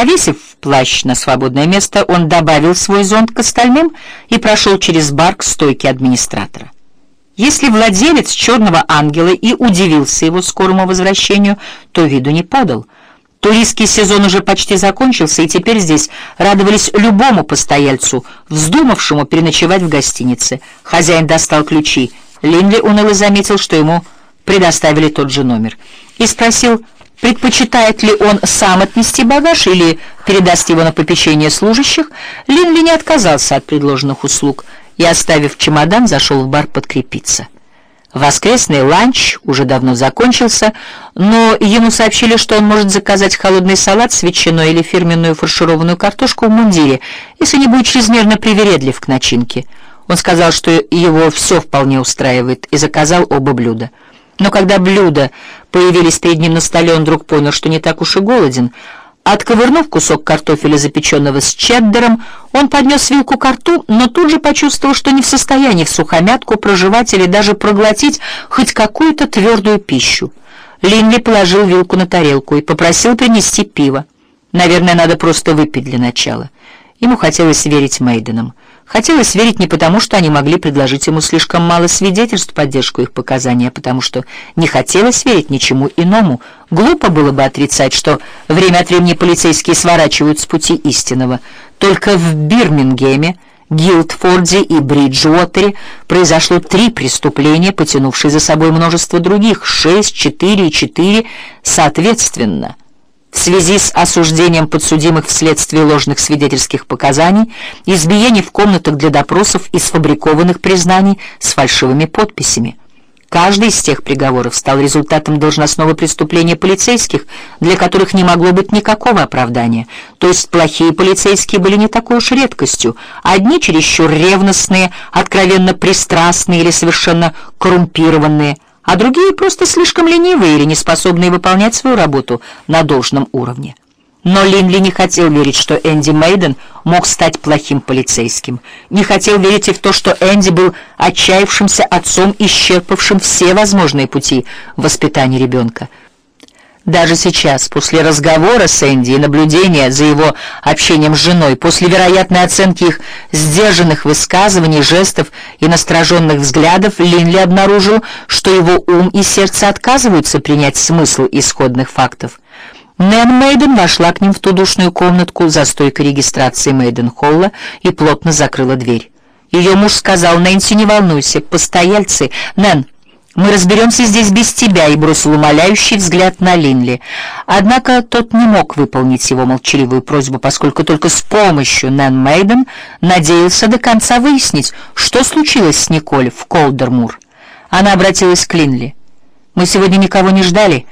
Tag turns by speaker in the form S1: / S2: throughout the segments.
S1: Повесив плащ на свободное место, он добавил свой зонт к остальным и прошел через бар к стойке администратора. Если владелец «Черного ангела» и удивился его скорому возвращению, то виду не подал. Туристский сезон уже почти закончился, и теперь здесь радовались любому постояльцу, вздумавшему переночевать в гостинице. Хозяин достал ключи. Линли уныло заметил, что ему предоставили тот же номер, и спросил, предпочитает ли он сам отнести багаж или передаст его на попечение служащих. Линли не отказался от предложенных услуг и, оставив чемодан, зашел в бар подкрепиться. Воскресный ланч уже давно закончился, но ему сообщили, что он может заказать холодный салат с ветчиной или фирменную фаршированную картошку в мундире, если не будет чрезмерно привередлив к начинке. Он сказал, что его все вполне устраивает, и заказал оба блюда. Но когда блюда появились перед ним на столе, он вдруг понял, что не так уж и голоден. Отковырнув кусок картофеля, запеченного с чеддером, он поднес вилку к рту, но тут же почувствовал, что не в состоянии в сухомятку проживать или даже проглотить хоть какую-то твердую пищу. Линли положил вилку на тарелку и попросил принести пиво. Наверное, надо просто выпить для начала. Ему хотелось верить Мейденам. Хотелось верить не потому, что они могли предложить ему слишком мало свидетельств поддержку их показаний, а потому что не хотелось верить ничему иному. Глупо было бы отрицать, что время от времени полицейские сворачивают с пути истинного. Только в Бирмингеме, Гилдфорде и Бриджуотере произошло три преступления, потянувшие за собой множество других, шесть, четыре и четыре соответственно в связи с осуждением подсудимых вследствие ложных свидетельских показаний, избиений в комнатах для допросов и сфабрикованных признаний с фальшивыми подписями. Каждый из тех приговоров стал результатом должностного преступления полицейских, для которых не могло быть никакого оправдания. То есть плохие полицейские были не такой уж редкостью. Одни чересчур ревностные, откровенно пристрастные или совершенно коррумпированные – а другие просто слишком ленивые или неспособные выполнять свою работу на должном уровне. Но Линли не хотел верить, что Энди Мейден мог стать плохим полицейским. Не хотел верить и в то, что Энди был отчаявшимся отцом, исчерпавшим все возможные пути воспитания ребенка. Даже сейчас, после разговора с Энди и наблюдения за его общением с женой, после вероятной оценки их сдержанных высказываний, жестов и настороженных взглядов, Линли обнаружил, что его ум и сердце отказываются принять смысл исходных фактов. Нэн Мейден вошла к ним в ту душную комнатку за стойкой регистрации Мейден-Холла и плотно закрыла дверь. Ее муж сказал, «Нэнси, не волнуйся, постояльцы...» «Нэн, мы разберемся здесь без тебя», и бросил умоляющий взгляд на Линли. Однако тот не мог выполнить его молчаливую просьбу, поскольку только с помощью Нэн Мейден надеялся до конца выяснить, что случилось с Николь в Колдермур. Она обратилась к Линли. «Мы сегодня никого не ждали».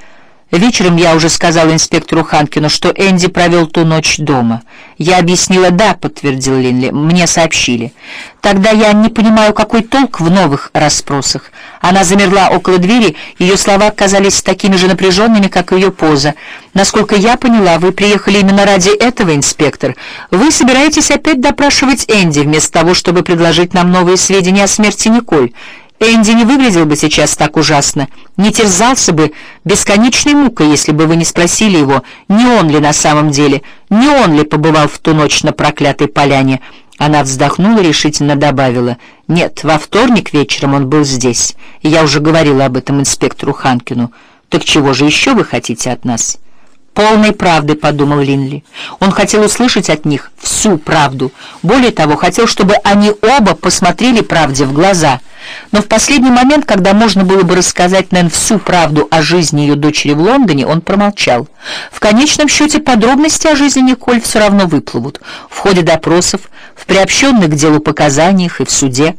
S1: Вечером я уже сказала инспектору Ханкину, что Энди провел ту ночь дома. Я объяснила «да», подтвердил Линли, мне сообщили. Тогда я не понимаю, какой толк в новых расспросах. Она замерла около двери, ее слова казались такими же напряженными, как ее поза. Насколько я поняла, вы приехали именно ради этого, инспектор. Вы собираетесь опять допрашивать Энди, вместо того, чтобы предложить нам новые сведения о смерти Николь. Энди не выглядел бы сейчас так ужасно, не терзался бы бесконечной мукой, если бы вы не спросили его, не он ли на самом деле, не он ли побывал в ту ночь на проклятой поляне. Она вздохнула и решительно добавила, «Нет, во вторник вечером он был здесь, и я уже говорила об этом инспектору Ханкину. Так чего же еще вы хотите от нас?» полной правды, подумал Линли. Он хотел услышать от них всю правду. Более того, хотел, чтобы они оба посмотрели правде в глаза. Но в последний момент, когда можно было бы рассказать Нэн всю правду о жизни ее дочери в Лондоне, он промолчал. В конечном счете подробности о жизни Николь все равно выплывут в ходе допросов, в приобщенных к делу показаниях и в суде.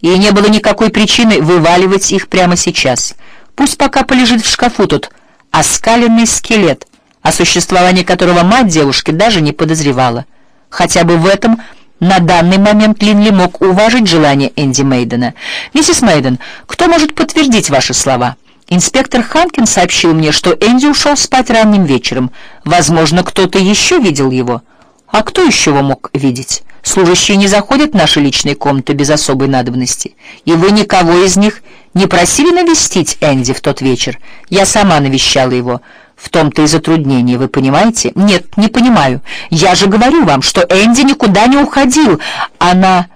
S1: И не было никакой причины вываливать их прямо сейчас. Пусть пока полежит в шкафу тот оскаленный скелет, о существовании которого мать девушки даже не подозревала. Хотя бы в этом на данный момент Линли мог уважить желание Энди Мейдена. «Миссис Мейден, кто может подтвердить ваши слова?» Инспектор Ханкин сообщил мне, что Энди ушел спать ранним вечером. Возможно, кто-то еще видел его. А кто еще его мог видеть? Служащие не заходят в наши личные комнаты без особой надобности. И вы никого из них не просили навестить Энди в тот вечер? Я сама навещала его. В том-то и затруднение, вы понимаете? Нет, не понимаю. Я же говорю вам, что Энди никуда не уходил. Она